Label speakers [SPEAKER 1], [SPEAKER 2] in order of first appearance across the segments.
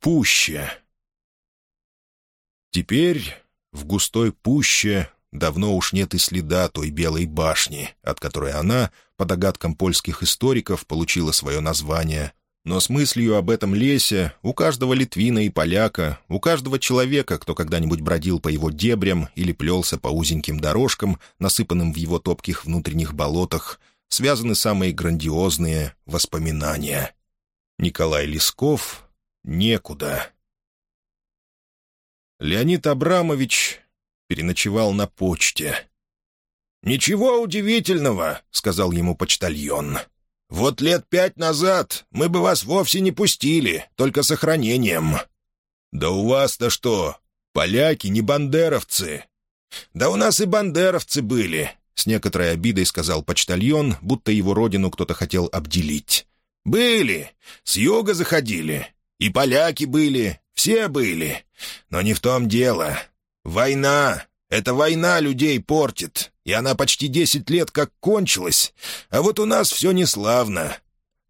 [SPEAKER 1] пуще. Теперь в густой пуще давно уж нет и следа той белой башни, от которой она, по догадкам польских историков, получила свое название. Но с мыслью об этом лесе у каждого литвина и поляка, у каждого человека, кто когда-нибудь бродил по его дебрям или плелся по узеньким дорожкам, насыпанным в его топких внутренних болотах, связаны самые грандиозные воспоминания. Николай Лесков «Некуда». Леонид Абрамович переночевал на почте. «Ничего удивительного», — сказал ему почтальон. «Вот лет пять назад мы бы вас вовсе не пустили, только с охранением». «Да у вас-то что, поляки не бандеровцы?» «Да у нас и бандеровцы были», — с некоторой обидой сказал почтальон, будто его родину кто-то хотел обделить. «Были, с юга заходили, и поляки были, все были. Но не в том дело. Война эта война людей портит, и она почти десять лет как кончилась, а вот у нас все неславно.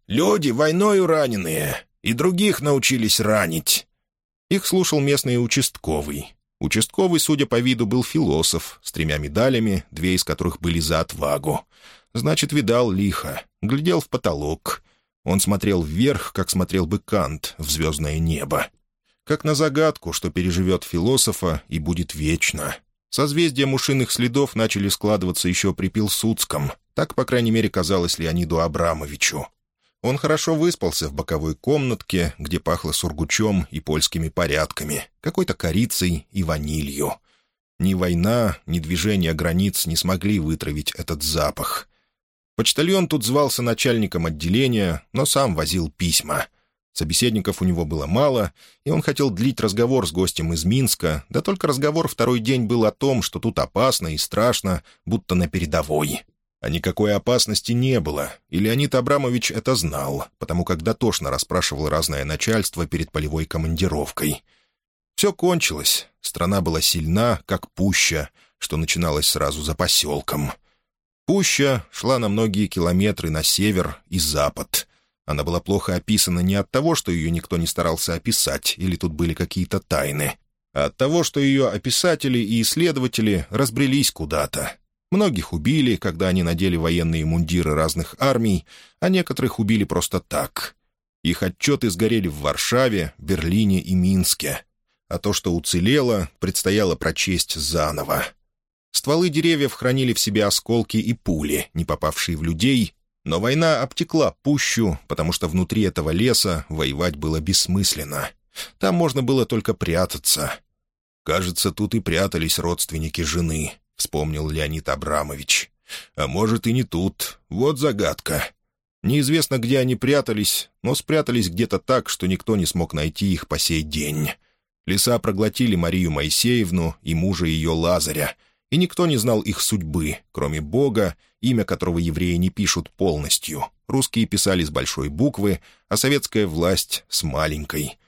[SPEAKER 1] Люди войною раненые, и других научились ранить». Их слушал местный участковый. Участковый, судя по виду, был философ, с тремя медалями, две из которых были за отвагу. Значит, видал лихо, глядел в потолок. Он смотрел вверх, как смотрел бы Кант в звездное небо. Как на загадку, что переживет философа и будет вечно. Созвездия мушиных следов начали складываться еще при Пилсудском. Так, по крайней мере, казалось Леониду Абрамовичу. Он хорошо выспался в боковой комнатке, где пахло сургучом и польскими порядками, какой-то корицей и ванилью. Ни война, ни движение границ не смогли вытравить этот запах. Почтальон тут звался начальником отделения, но сам возил письма — Собеседников у него было мало, и он хотел длить разговор с гостем из Минска, да только разговор второй день был о том, что тут опасно и страшно, будто на передовой. А никакой опасности не было, и Леонид Абрамович это знал, потому как дотошно расспрашивал разное начальство перед полевой командировкой. Все кончилось, страна была сильна, как пуща, что начиналось сразу за поселком. Пуща шла на многие километры на север и запад — она была плохо описана не от того, что ее никто не старался описать, или тут были какие-то тайны, а от того, что ее описатели и исследователи разбрелись куда-то. Многих убили, когда они надели военные мундиры разных армий, а некоторых убили просто так. Их отчеты сгорели в Варшаве, Берлине и Минске. А то, что уцелело, предстояло прочесть заново. Стволы деревьев хранили в себе осколки и пули, не попавшие в людей, но война обтекла пущу, потому что внутри этого леса воевать было бессмысленно. Там можно было только прятаться. «Кажется, тут и прятались родственники жены», — вспомнил Леонид Абрамович. «А может, и не тут. Вот загадка. Неизвестно, где они прятались, но спрятались где-то так, что никто не смог найти их по сей день. Леса проглотили Марию Моисеевну и мужа ее Лазаря — и никто не знал их судьбы, кроме Бога, имя которого евреи не пишут полностью. Русские писали с большой буквы, а советская власть — с маленькой.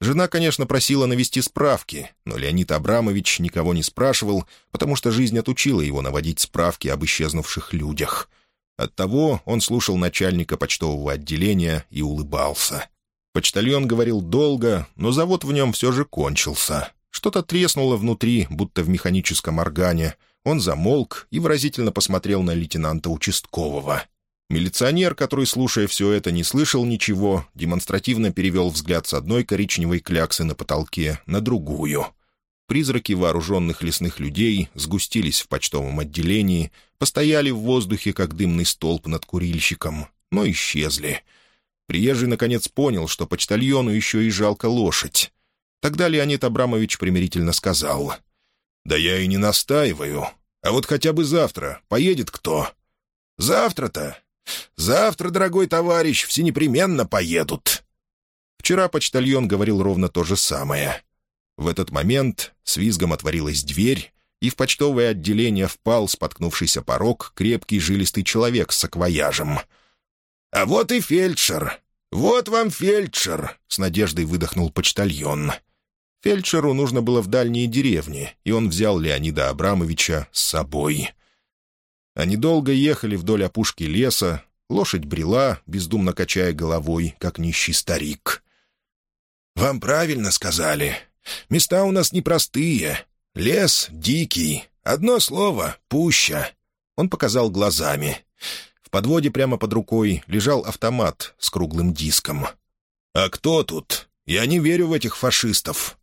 [SPEAKER 1] Жена, конечно, просила навести справки, но Леонид Абрамович никого не спрашивал, потому что жизнь отучила его наводить справки об исчезнувших людях. Оттого он слушал начальника почтового отделения и улыбался. Почтальон говорил долго, но завод в нем все же кончился. Что-то треснуло внутри, будто в механическом органе. Он замолк и выразительно посмотрел на лейтенанта участкового. Милиционер, который, слушая все это, не слышал ничего, демонстративно перевел взгляд с одной коричневой кляксы на потолке на другую. Призраки вооруженных лесных людей сгустились в почтовом отделении, постояли в воздухе, как дымный столб над курильщиком, но исчезли. Приезжий, наконец, понял, что почтальону еще и жалко лошадь. Тогда Леонид Абрамович примирительно сказал. «Да я и не настаиваю. А вот хотя бы завтра поедет кто?» «Завтра-то? Завтра, дорогой товарищ, все непременно поедут». Вчера почтальон говорил ровно то же самое. В этот момент с визгом отворилась дверь, и в почтовое отделение впал споткнувшийся порог крепкий жилистый человек с саквояжем. «А вот и фельдшер! Вот вам фельдшер!» — с надеждой выдохнул почтальон. Фельдшеру нужно было в дальние деревни, и он взял Леонида Абрамовича с собой. Они долго ехали вдоль опушки леса, лошадь брела, бездумно качая головой, как нищий старик. «Вам правильно сказали. Места у нас непростые. Лес дикий. Одно слово — пуща». Он показал глазами. В подводе прямо под рукой лежал автомат с круглым диском. «А кто тут? Я не верю в этих фашистов».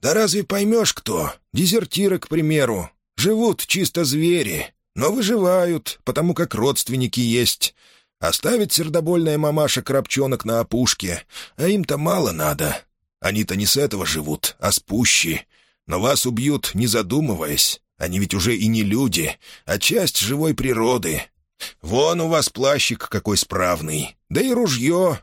[SPEAKER 1] «Да разве поймешь, кто? Дезертиры, к примеру. Живут чисто звери, но выживают, потому как родственники есть. Оставит сердобольная мамаша крапчонок на опушке, а им-то мало надо. Они-то не с этого живут, а с пущи. Но вас убьют, не задумываясь. Они ведь уже и не люди, а часть живой природы. Вон у вас плащик какой справный, да и ружье.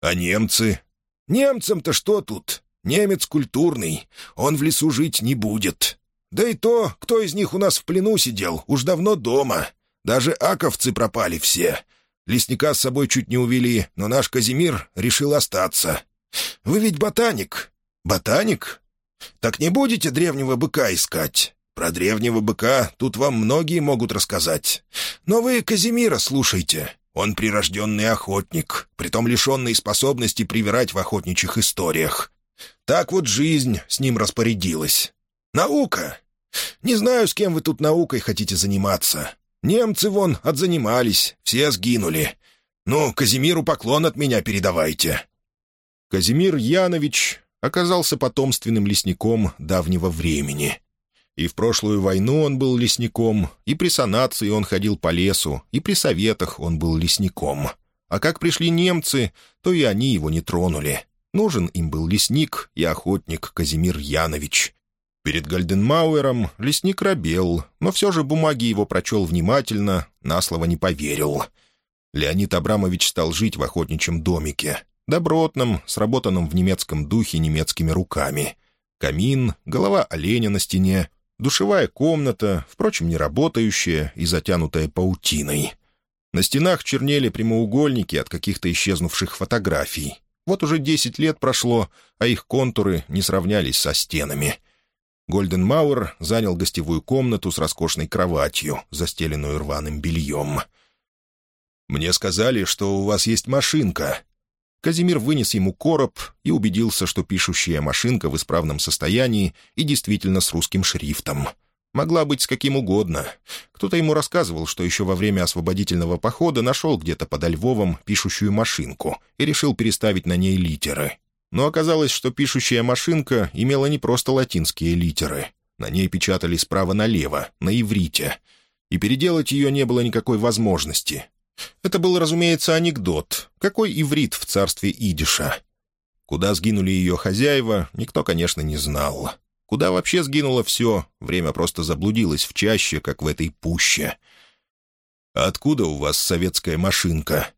[SPEAKER 1] А немцы? Немцам-то что тут? Немец культурный, он в лесу жить не будет. Да и то, кто из них у нас в плену сидел, уж давно дома. Даже аковцы пропали все. Лесника с собой чуть не увели, но наш Казимир решил остаться. Вы ведь ботаник. Ботаник? Так не будете древнего быка искать? Про древнего быка тут вам многие могут рассказать. Но вы Казимира слушайте. Он прирожденный охотник, притом лишенный способности привирать в охотничьих историях. Так вот жизнь с ним распорядилась. Наука. Не знаю, с кем вы тут наукой хотите заниматься. Немцы вон отзанимались, все сгинули. Ну, Казимиру поклон от меня передавайте».
[SPEAKER 2] Казимир Янович оказался потомственным лесником давнего времени. И в прошлую войну он был лесником, и при санации он ходил по лесу, и при советах он был лесником. А как пришли немцы, то и они его не тронули. Нужен им был лесник и охотник Казимир Янович. Перед Гальденмауэром лесник робел, но все же бумаги его прочел внимательно, на слово не поверил. Леонид Абрамович стал жить в охотничьем домике, добротном, сработанном в немецком духе немецкими руками. Камин, голова оленя на стене, душевая комната, впрочем, не работающая и затянутая паутиной. На стенах чернели прямоугольники от каких-то исчезнувших фотографий. Вот уже десять лет прошло, а их контуры не сравнялись со стенами. Гольден Мауэр занял гостевую комнату с роскошной кроватью, застеленную рваным бельем. «Мне сказали, что у вас есть машинка». Казимир вынес ему короб и убедился, что пишущая машинка в исправном состоянии и действительно с русским шрифтом — Могла быть с каким угодно. Кто-то ему рассказывал, что еще во время освободительного похода нашел где-то подо Львовом пишущую машинку и решил переставить на ней литеры. Но оказалось, что пишущая машинка имела не просто латинские литеры. На ней печатали справа налево, на иврите. И переделать ее не было никакой возможности. Это был, разумеется, анекдот. Какой иврит в царстве идиша? Куда сгинули ее хозяева, никто, конечно, не знал. Куда вообще сгинуло все, время просто заблудилось в чаще, как в этой пуще. откуда у вас советская машинка?»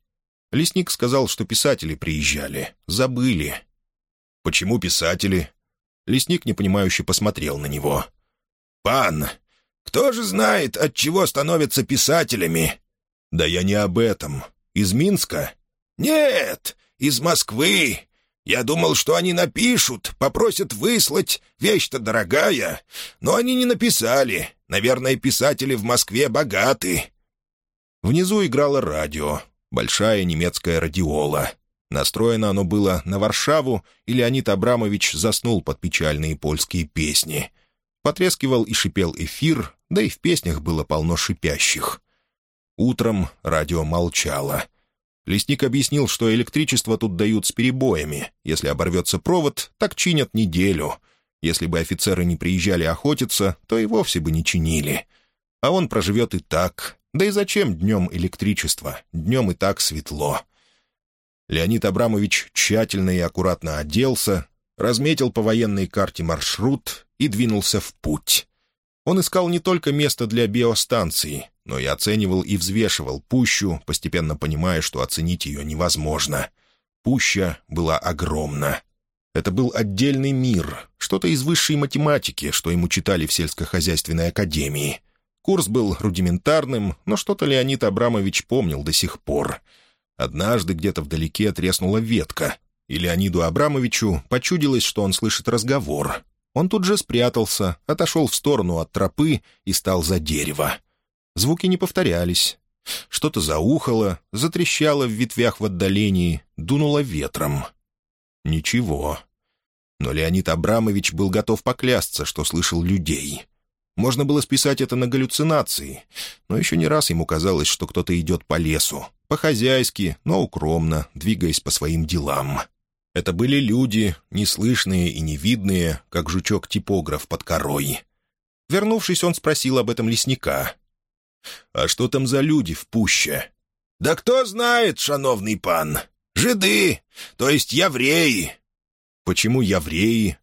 [SPEAKER 2] Лесник сказал, что писатели приезжали. Забыли. «Почему писатели?» Лесник непонимающе посмотрел на него.
[SPEAKER 1] «Пан, кто же знает, от чего становятся писателями?»
[SPEAKER 2] «Да я не об этом. Из Минска?»
[SPEAKER 1] «Нет, из Москвы. Я думал, что они напишут, попросят выслать, вещь-то дорогая. Но они не написали. Наверное, писатели в Москве богаты».
[SPEAKER 2] Внизу играло радио, большая немецкая радиола. Настроено оно было на Варшаву, и Леонид Абрамович заснул под печальные польские песни. Потрескивал и шипел эфир, да и в песнях было полно шипящих. Утром радио молчало — Лесник объяснил, что электричество тут дают с перебоями. Если оборвется провод, так чинят неделю. Если бы офицеры не приезжали охотиться, то и вовсе бы не чинили. А он проживет и так. Да и зачем днем электричество? Днем и так светло. Леонид Абрамович тщательно и аккуратно оделся, разметил по военной карте маршрут и двинулся в путь. Он искал не только место для биостанции, но и оценивал и взвешивал пущу, постепенно понимая, что оценить ее невозможно. Пуща была огромна. Это был отдельный мир, что-то из высшей математики, что ему читали в сельскохозяйственной академии. Курс был рудиментарным, но что-то Леонид Абрамович помнил до сих пор. Однажды где-то вдалеке треснула ветка, и Леониду Абрамовичу почудилось, что он слышит разговор. Он тут же спрятался, отошел в сторону от тропы и стал за дерево. Звуки не повторялись. Что-то заухало, затрещало в ветвях в отдалении, дунуло ветром. Ничего. Но Леонид Абрамович был готов поклясться, что слышал людей. Можно было списать это на галлюцинации, но еще не раз ему казалось, что кто-то идет по лесу, по-хозяйски, но укромно, двигаясь по своим делам. Это были люди, неслышные и невидные, как жучок-типограф под корой. Вернувшись, он спросил об этом лесника. «А что там за люди в пуще?»
[SPEAKER 1] «Да кто знает, шановный пан. Жиды, то есть евреи».
[SPEAKER 2] «Почему евреи?»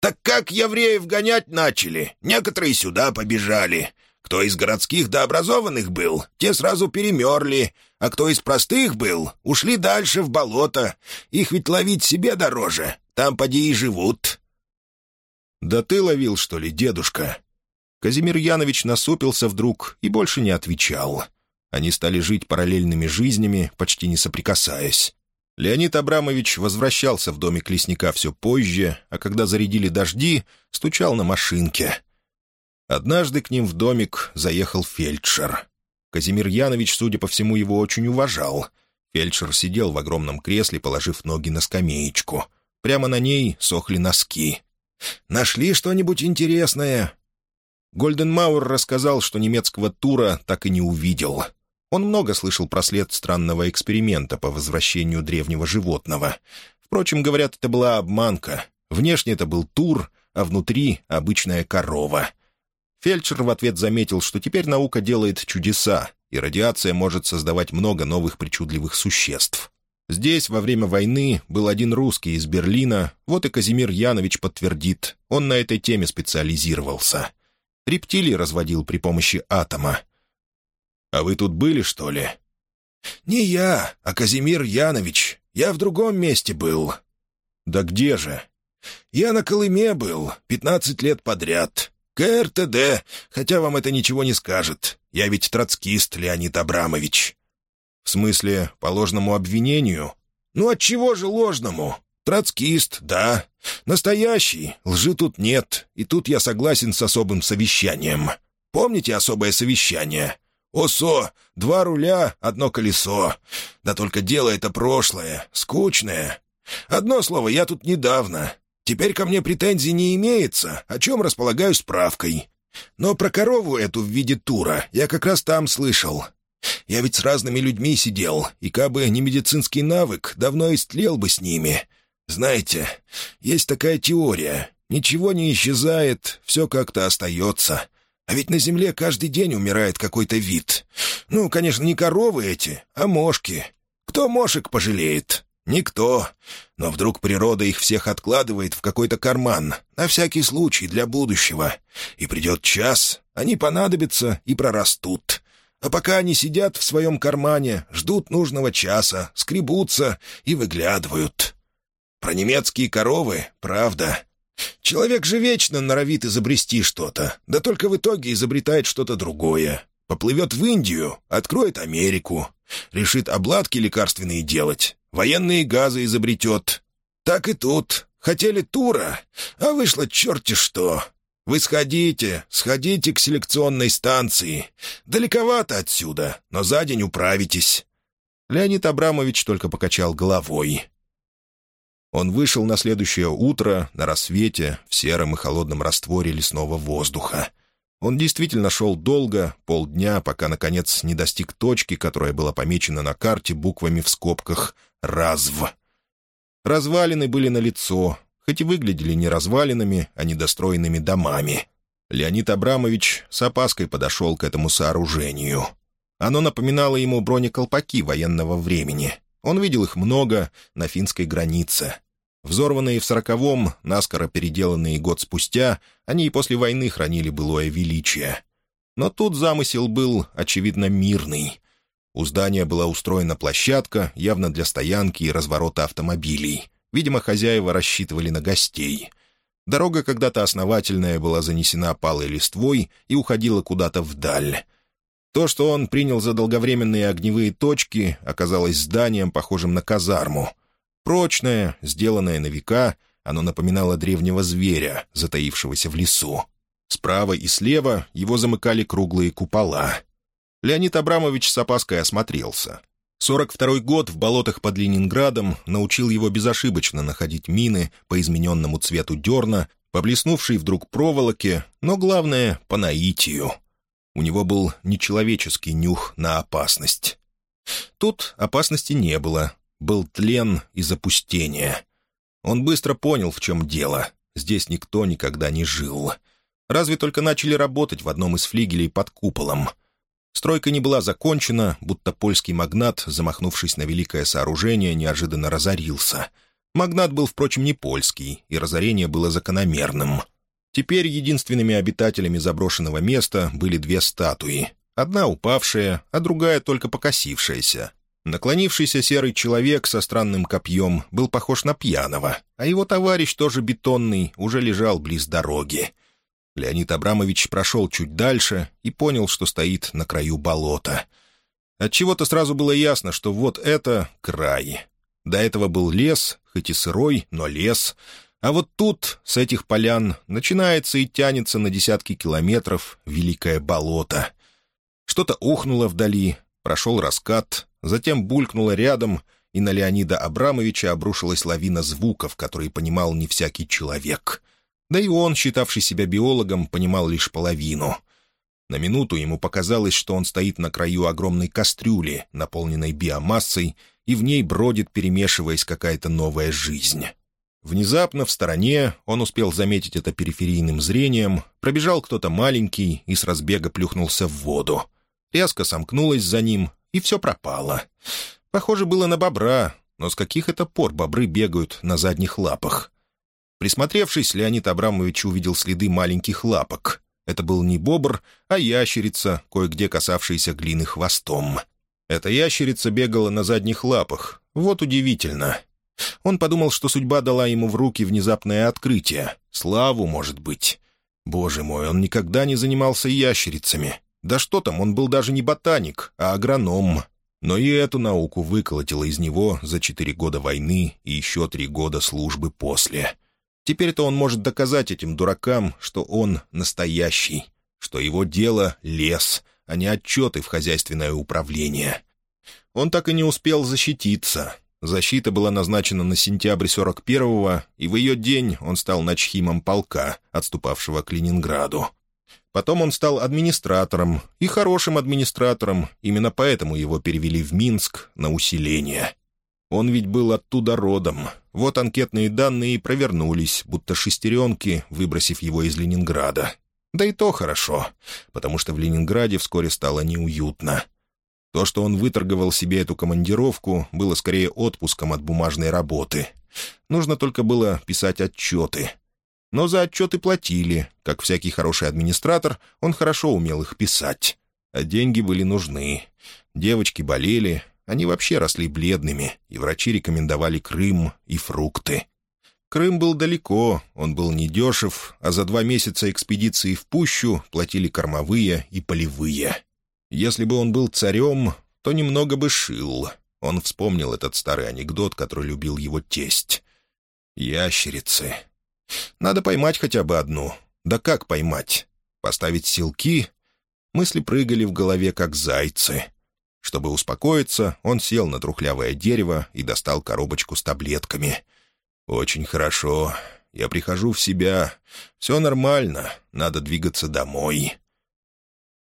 [SPEAKER 1] «Так как евреев гонять начали, некоторые сюда побежали. Кто из городских до образованных был, те сразу перемерли, а кто из простых был, ушли дальше в болото. Их ведь ловить себе дороже, там поди и живут».
[SPEAKER 2] «Да ты ловил, что ли, дедушка?» Казимир Янович насупился вдруг и больше не отвечал. Они стали жить параллельными жизнями, почти не соприкасаясь. Леонид Абрамович возвращался в домик лесника все позже, а когда зарядили дожди, стучал на машинке. Однажды к ним в домик заехал фельдшер. Казимир Янович, судя по всему, его очень уважал. Фельдшер сидел в огромном кресле, положив ноги на скамеечку. Прямо на ней сохли носки. «Нашли что-нибудь интересное?» Гольденмауэр рассказал, что немецкого тура так и не увидел. Он много слышал про след странного эксперимента по возвращению древнего животного. Впрочем, говорят, это была обманка. Внешне это был тур, а внутри — обычная корова. Фельдшер в ответ заметил, что теперь наука делает чудеса, и радиация может создавать много новых причудливых существ. Здесь во время войны был один русский из Берлина, вот и Казимир Янович подтвердит, он на этой теме специализировался. Рептилии разводил при помощи атома. «А вы тут были, что ли?»
[SPEAKER 1] «Не я, а Казимир Янович. Я в другом месте был».
[SPEAKER 2] «Да где же?»
[SPEAKER 1] «Я на Колыме был, пятнадцать лет подряд. КРТД, хотя вам это ничего не скажет. Я ведь троцкист, Леонид Абрамович».
[SPEAKER 2] «В смысле, по ложному обвинению?»
[SPEAKER 1] «Ну, от чего же ложному? Троцкист, да. Настоящий. Лжи тут нет. И тут я согласен с особым совещанием. Помните особое совещание? «Осо! Два руля, одно колесо. Да только дело это прошлое, скучное. Одно слово, я тут недавно. Теперь ко мне претензий не имеется, о чем располагаю справкой. Но про корову эту в виде тура я как раз там слышал. Я ведь с разными людьми сидел, и кабы не медицинский навык, давно истлел бы с ними. Знаете, есть такая теория. Ничего не исчезает, все как-то остается. А ведь на земле каждый день умирает какой-то вид. Ну, конечно, не коровы эти, а мошки. Кто мошек пожалеет? Никто. Но вдруг природа их всех откладывает в какой-то карман, на всякий случай, для будущего. И придет час, они понадобятся и прорастут. А пока они сидят в своем кармане, ждут нужного часа, скребутся и выглядывают. Про немецкие коровы — правда. Человек же вечно норовит изобрести что-то, да только в итоге изобретает что-то другое. Поплывет в Индию, откроет Америку, решит обладки лекарственные делать, военные газы изобретет. Так и тут. Хотели тура, а вышло черти что. Вы сходите, сходите к селекционной станции. Далековато отсюда, но за день управитесь».
[SPEAKER 2] Леонид Абрамович только покачал головой. Он вышел на следующее утро, на рассвете, в сером и холодном растворе лесного воздуха. Он действительно шел долго, полдня, пока, наконец, не достиг точки, которая была помечена на карте буквами в скобках «Разв». Развалины были налицо, хоть и выглядели не развалинами, а недостроенными домами. Леонид Абрамович с опаской подошел к этому сооружению. Оно напоминало ему бронеколпаки военного времени. Он видел их много на финской границе. Взорванные в сороковом, наскоро переделанные год спустя, они и после войны хранили былое величие. Но тут замысел был, очевидно, мирный. У здания была устроена площадка, явно для стоянки и разворота автомобилей. Видимо, хозяева рассчитывали на гостей. Дорога когда-то основательная была занесена палой листвой и уходила куда-то вдаль. То, что он принял за долговременные огневые точки, оказалось зданием, похожим на казарму. Прочное, сделанное на века, оно напоминало древнего зверя, затаившегося в лесу. Справа и слева его замыкали круглые купола. Леонид Абрамович с опаской осмотрелся. 42-й год в болотах под Ленинградом научил его безошибочно находить мины по измененному цвету дерна, поблеснувшей вдруг проволоке, но, главное, по наитию. У него был нечеловеческий нюх на опасность. Тут опасности не было, был тлен и запустение. Он быстро понял, в чем дело. Здесь никто никогда не жил. Разве только начали работать в одном из флигелей под куполом — Стройка не была закончена, будто польский магнат, замахнувшись на великое сооружение, неожиданно разорился. Магнат был, впрочем, не польский, и разорение было закономерным. Теперь единственными обитателями заброшенного места были две статуи. Одна упавшая, а другая только покосившаяся. Наклонившийся серый человек со странным копьем был похож на пьяного, а его товарищ, тоже бетонный, уже лежал близ дороги. Леонид Абрамович прошел чуть дальше и понял, что стоит на краю болота. Отчего-то сразу было ясно, что вот это край. До этого был лес, хоть и сырой, но лес. А вот тут, с этих полян, начинается и тянется на десятки километров великое болото. Что-то ухнуло вдали, прошел раскат, затем булькнуло рядом, и на Леонида Абрамовича обрушилась лавина звуков, которые понимал не всякий человек — да и он, считавший себя биологом, понимал лишь половину. На минуту ему показалось, что он стоит на краю огромной кастрюли, наполненной биомассой, и в ней бродит, перемешиваясь, какая-то новая жизнь. Внезапно в стороне, он успел заметить это периферийным зрением, пробежал кто-то маленький и с разбега плюхнулся в воду. Резко сомкнулась за ним, и все пропало. Похоже было на бобра, но с каких это пор бобры бегают на задних лапах? Присмотревшись, Леонид Абрамович увидел следы маленьких лапок. Это был не бобр, а ящерица, кое-где касавшаяся глины хвостом. Эта ящерица бегала на задних лапах. Вот удивительно. Он подумал, что судьба дала ему в руки внезапное открытие. Славу, может быть. Боже мой, он никогда не занимался ящерицами. Да что там, он был даже не ботаник, а агроном. Но и эту науку выколотило из него за четыре года войны и еще три года службы после. Теперь-то он может доказать этим дуракам, что он настоящий, что его дело — лес, а не отчеты в хозяйственное управление. Он так и не успел защититься. Защита была назначена на сентябрь 41-го, и в ее день он стал начхимом полка, отступавшего к Ленинграду. Потом он стал администратором, и хорошим администратором, именно поэтому его перевели в Минск на усиление. Он ведь был оттуда родом. Вот анкетные данные и провернулись, будто шестеренки, выбросив его из Ленинграда. Да и то хорошо, потому что в Ленинграде вскоре стало неуютно. То, что он выторговал себе эту командировку, было скорее отпуском от бумажной работы. Нужно только было писать отчеты. Но за отчеты платили. Как всякий хороший администратор, он хорошо умел их писать. А деньги были нужны. Девочки болели, они вообще росли бледными, и врачи рекомендовали Крым и фрукты. Крым был далеко, он был недешев, а за два месяца экспедиции в пущу платили кормовые и полевые. Если бы он был царем, то немного бы шил. Он вспомнил этот старый анекдот, который любил его тесть. «Ящерицы. Надо поймать хотя бы одну. Да как поймать? Поставить силки?» Мысли прыгали в голове, как зайцы. Чтобы успокоиться, он сел на трухлявое дерево и достал коробочку с таблетками. «Очень хорошо. Я прихожу в себя. Все нормально. Надо двигаться домой».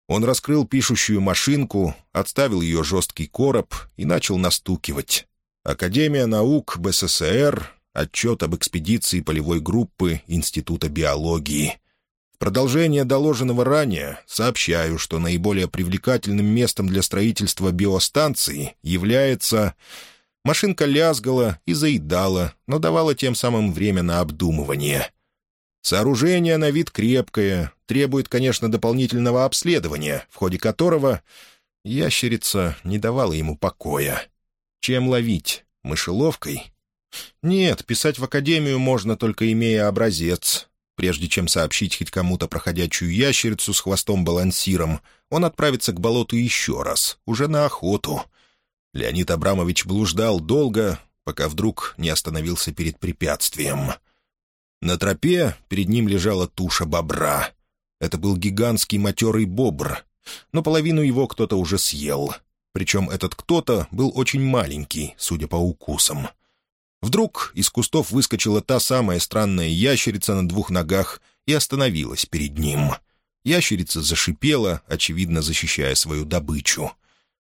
[SPEAKER 2] Он раскрыл пишущую машинку, отставил ее жесткий короб и начал настукивать. «Академия наук БССР. Отчет об экспедиции полевой группы Института биологии продолжение доложенного ранее сообщаю, что наиболее привлекательным местом для строительства биостанции является... Машинка лязгала и заедала, но давала тем самым время на обдумывание. Сооружение на вид крепкое, требует, конечно, дополнительного обследования, в ходе которого ящерица не давала ему покоя. Чем ловить? Мышеловкой? Нет, писать в академию можно, только имея образец, Прежде чем сообщить хоть кому-то проходящую ящерицу с хвостом-балансиром, он отправится к болоту еще раз, уже на охоту. Леонид Абрамович блуждал долго, пока вдруг не остановился перед препятствием. На тропе перед ним лежала туша бобра. Это был гигантский матерый бобр, но половину его кто-то уже съел. причем этот кто-то был очень маленький, судя по укусам. Вдруг из кустов выскочила та самая странная ящерица на двух ногах и остановилась перед ним. Ящерица зашипела, очевидно защищая свою добычу.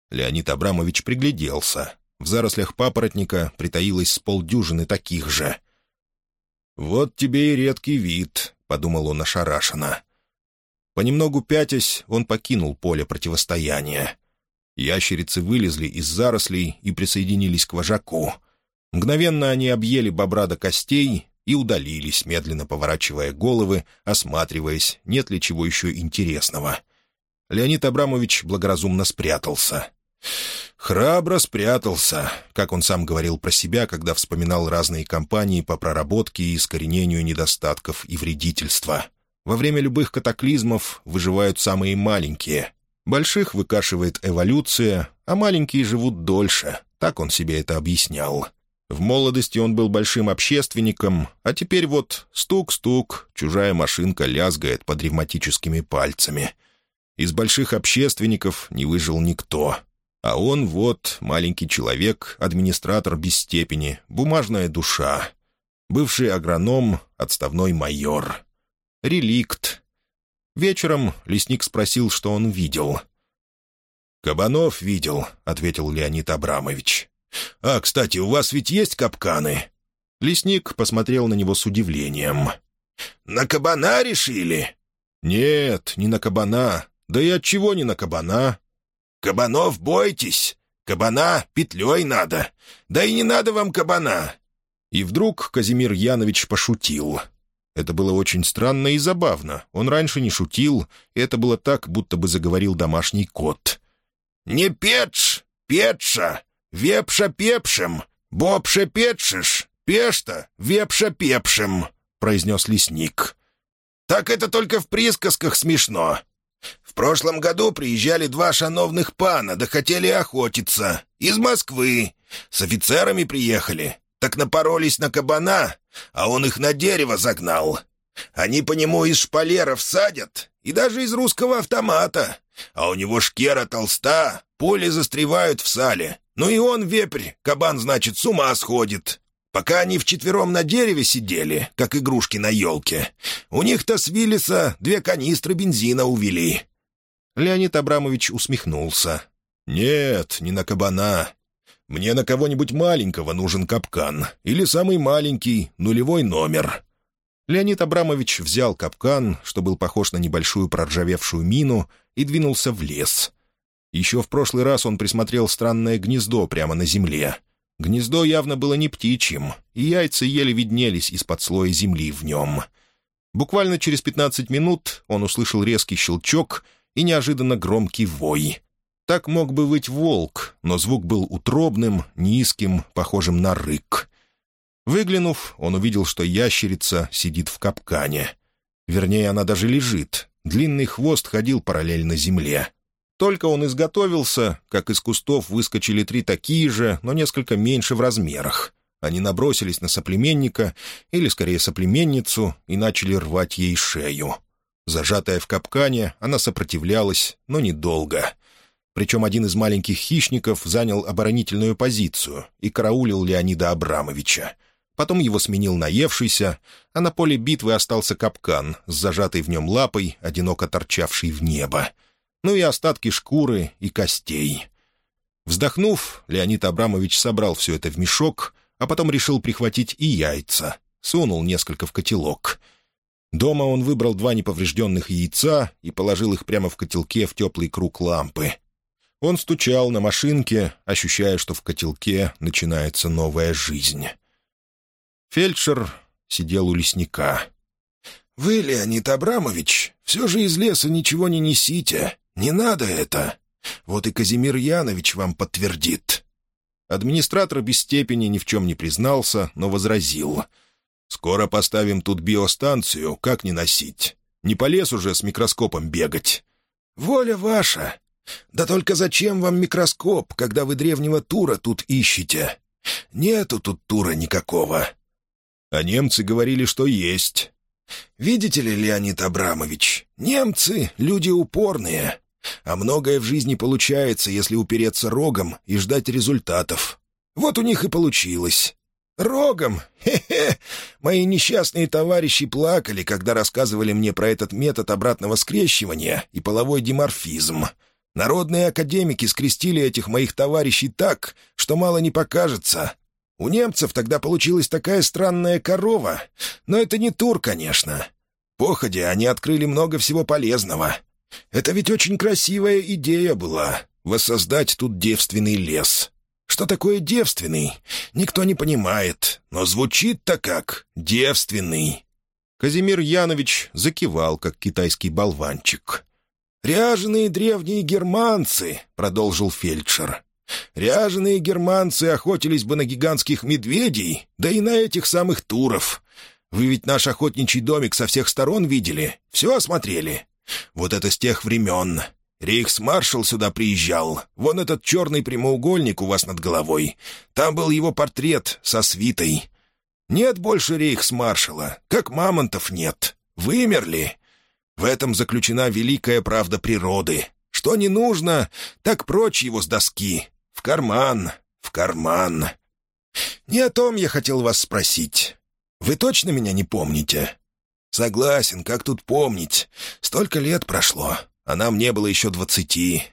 [SPEAKER 2] Леонид Абрамович пригляделся. В зарослях папоротника притаилось с полдюжины таких же. «Вот тебе и редкий вид», — подумал он ошарашенно. Понемногу пятясь, он покинул поле противостояния. Ящерицы вылезли из зарослей и присоединились к вожаку. Мгновенно они объели бобра до костей и удалились, медленно поворачивая головы, осматриваясь, нет ли чего еще интересного. Леонид Абрамович благоразумно спрятался. Храбро спрятался, как он сам говорил про себя, когда вспоминал разные кампании по проработке и искоренению недостатков и вредительства. Во время любых катаклизмов выживают самые маленькие. Больших выкашивает эволюция, а маленькие живут дольше. Так он себе это объяснял. В молодости он был большим общественником, а теперь вот стук-стук, чужая машинка лязгает под ревматическими пальцами. Из больших общественников не выжил никто. А он вот, маленький человек, администратор без степени, бумажная душа. Бывший агроном, отставной майор. Реликт. Вечером лесник спросил, что он видел. «Кабанов видел», — ответил Леонид Абрамович. «А, кстати, у вас ведь есть капканы?» Лесник посмотрел на него с удивлением. «На кабана решили?» «Нет, не на кабана. Да и от чего не на кабана?» «Кабанов бойтесь. Кабана петлей надо. Да и не надо вам кабана». И вдруг Казимир Янович пошутил. Это было очень странно и забавно. Он раньше не шутил, и это было так, будто бы заговорил домашний кот. «Не петш, петша, «Вепша пепшем, бобше петшиш, пешта вепша пепшем», — произнес лесник. «Так это только в присказках смешно. В прошлом году приезжали два шановных пана, да хотели охотиться. Из Москвы. С офицерами приехали. Так напоролись на кабана, а он их на дерево загнал. Они по нему из шпалеров садят, и даже из русского автомата. А у него шкера толста, пули застревают в сале. Ну и он, вепрь, кабан, значит, с ума сходит. Пока они вчетвером на дереве сидели, как игрушки на елке, у них-то с Виллиса две канистры бензина увели». Леонид Абрамович усмехнулся. «Нет, не на кабана. Мне на кого-нибудь маленького нужен капкан. Или самый маленький, нулевой номер». Леонид Абрамович взял капкан, что был похож на небольшую проржавевшую мину, и двинулся в лес. Еще в прошлый раз он присмотрел странное гнездо прямо на земле. Гнездо явно было не птичьим, и яйца еле виднелись из-под слоя земли в нем. Буквально через пятнадцать минут он услышал резкий щелчок и неожиданно громкий вой. Так мог бы выть волк, но звук был утробным, низким, похожим на рык. Выглянув, он увидел, что ящерица сидит в капкане. Вернее, она даже лежит. Длинный хвост ходил параллельно земле. Только он изготовился, как из кустов выскочили три такие же, но несколько меньше в размерах. Они набросились на соплеменника, или скорее соплеменницу, и начали рвать ей шею. Зажатая в капкане, она сопротивлялась, но недолго. Причем один из маленьких хищников занял оборонительную позицию и караулил Леонида Абрамовича. Потом его сменил наевшийся, а на поле битвы остался капкан с зажатой в нем лапой, одиноко торчавший в небо ну и остатки шкуры и костей. Вздохнув, Леонид Абрамович собрал все это в мешок, а потом решил прихватить и яйца, сунул несколько в котелок. Дома он выбрал два неповрежденных яйца и положил их прямо в котелке в теплый круг лампы. Он стучал на машинке, ощущая, что в котелке начинается новая жизнь. Фельдшер сидел у лесника. «Вы, Леонид Абрамович, все же из леса ничего не несите. «Не надо это! Вот и Казимир Янович вам подтвердит». Администратор без степени ни в чем не признался, но возразил. «Скоро поставим тут биостанцию, как не носить? Не полез уже с микроскопом бегать». «Воля ваша! Да только зачем вам микроскоп, когда вы древнего тура тут ищете? Нету тут тура никакого». А немцы говорили, что есть. «Видите ли, Леонид Абрамович, немцы — люди упорные.
[SPEAKER 1] А многое в жизни получается, если упереться рогом и ждать результатов. Вот у них и получилось. Рогом? Хе-хе! Мои несчастные товарищи плакали, когда рассказывали мне про этот метод обратного скрещивания и половой диморфизм. Народные академики скрестили этих моих товарищей так, что мало не покажется. У немцев тогда получилась такая странная корова, но это не тур, конечно. Походя они открыли много всего полезного. Это ведь очень красивая идея была — воссоздать тут девственный лес. Что такое девственный, никто не понимает, но звучит-то как «девственный».
[SPEAKER 2] Казимир Янович закивал, как китайский болванчик.
[SPEAKER 1] «Ряженые древние германцы», — продолжил фельдшер. «Ряженые германцы охотились бы на гигантских медведей, да и на этих самых туров. Вы ведь наш охотничий домик со всех сторон видели, все осмотрели. Вот это с тех времен. Рейхсмаршал сюда приезжал. Вон этот черный прямоугольник у вас над головой. Там был его портрет со свитой. Нет больше рейхсмаршала, как мамонтов нет. Вымерли. В этом заключена великая правда природы. Что не нужно, так прочь его с доски. В карман, в карман. Не о том я хотел вас спросить. Вы точно меня не помните?» «Согласен, как тут помнить? Столько лет прошло, а нам не было еще двадцати.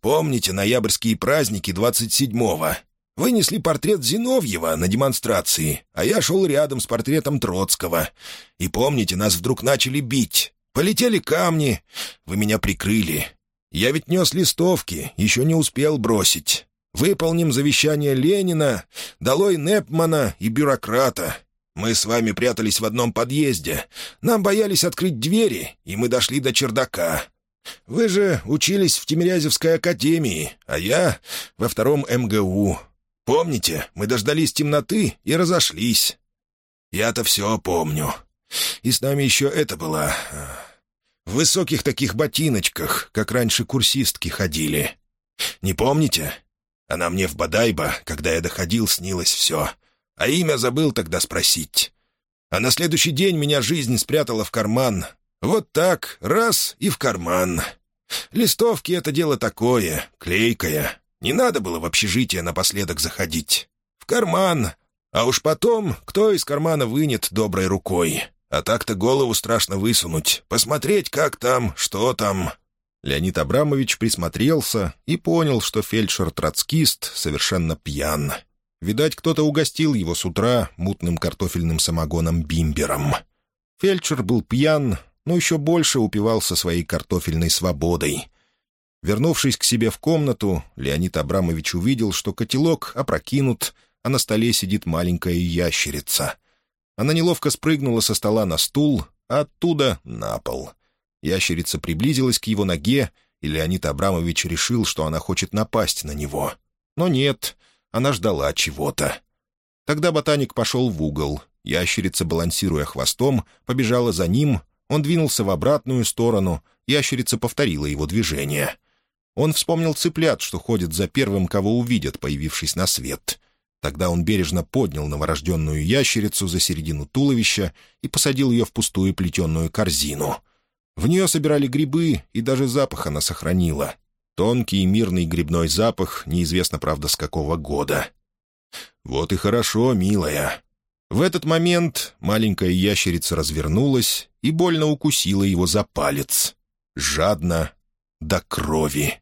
[SPEAKER 1] Помните ноябрьские праздники двадцать седьмого? Вынесли портрет Зиновьева на демонстрации, а я шел рядом с портретом Троцкого. И помните, нас вдруг начали бить. Полетели камни. Вы меня прикрыли. Я ведь нес листовки, еще не успел бросить. Выполним завещание Ленина, долой Непмана и бюрократа. Мы с вами прятались в одном подъезде. Нам боялись открыть двери, и мы дошли до чердака. Вы же учились в Тимирязевской академии, а я — во втором МГУ. Помните, мы дождались темноты и разошлись. Я-то все помню. И с нами еще это было... В высоких таких ботиночках, как раньше курсистки ходили. Не помните? Она мне в Бадайба, когда я доходил, снилось все. А имя забыл тогда спросить. А на следующий день меня жизнь спрятала в карман. Вот так, раз и в карман. Листовки — это дело такое, клейкое. Не надо было в общежитие напоследок заходить. В карман. А уж потом, кто из кармана вынет доброй рукой. А так-то голову страшно высунуть, посмотреть, как там, что там».
[SPEAKER 2] Леонид Абрамович присмотрелся и понял, что фельдшер-троцкист совершенно пьян. Видать, кто-то угостил его с утра мутным картофельным самогоном-бимбером. Фельдшер был пьян, но еще больше упивался своей картофельной свободой. Вернувшись к себе в комнату, Леонид Абрамович увидел, что котелок опрокинут, а на столе сидит маленькая ящерица — она неловко спрыгнула со стола на стул, а оттуда — на пол. Ящерица приблизилась к его ноге, и Леонид Абрамович решил, что она хочет напасть на него. Но нет, она ждала чего-то. Тогда ботаник пошел в угол. Ящерица, балансируя хвостом, побежала за ним, он двинулся в обратную сторону, ящерица повторила его движение. Он вспомнил цыплят, что ходят за первым, кого увидят, появившись на свет. Тогда он бережно поднял новорожденную ящерицу за середину туловища и посадил ее в пустую плетеную корзину. В нее собирали грибы, и даже запах она сохранила. Тонкий и мирный грибной запах, неизвестно, правда, с какого года. «Вот и хорошо, милая». В этот момент маленькая ящерица развернулась и больно укусила его за палец. Жадно до крови.